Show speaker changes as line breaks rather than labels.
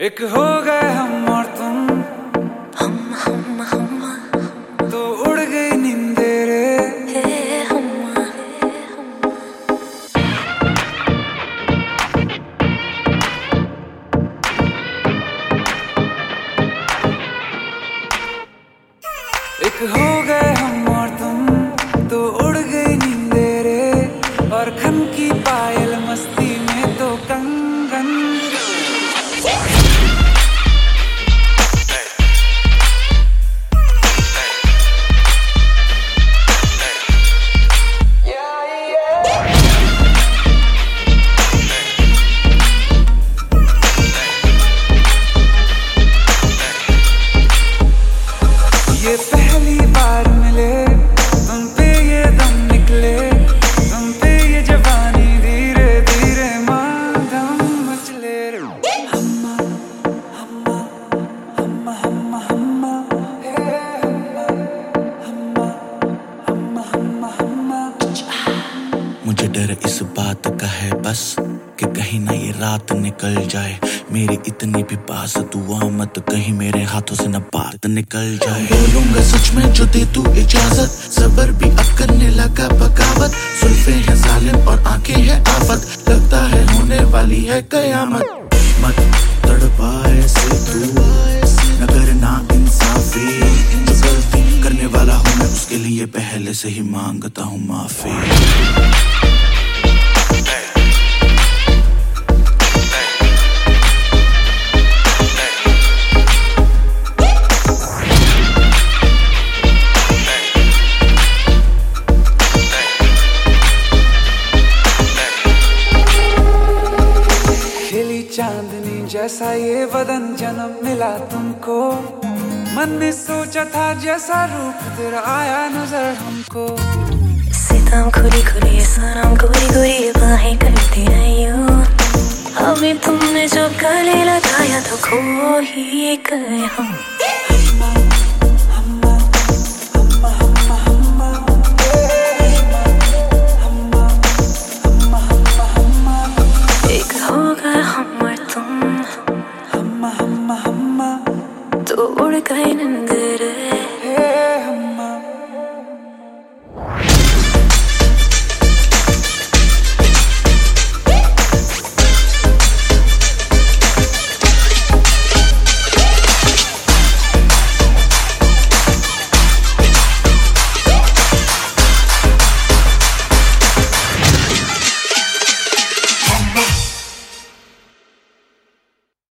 एक हो गए हम और तुम।
हम हम हम।
तो उड़ गई नींदे रे
हे हम।
एक हो गए हम और तुम। तो
मुझे डर इस बात का है बस कि कहीं ना ये रात निकल जाए। मेरी इतनी भी पास दुआ मत कहीं मेरे हाथों से न बात निकल जाए। बोलूँगा सच में जो दे तू इजाज़त। सबर भी अब करने लगा बगावत। सुल्फे हैं जालिम और आँखें हैं आफत। लगता है होने वाली है कयामत। मत उसके लिए पहले से ही माँगता हूँ माफ़ी।
चांदनी जैसा ये बदन जन्म मिला तुमको। मन में सोचा था जैसा रूप तेरा आया नज़र हमको।
सीताम खुली खुली सनम गोरी गोरी बाहें करती हो हमें तुमने जो गले लगाया तो खो ही गए हम। ഓടിക്കൈ നിന്ദിരേ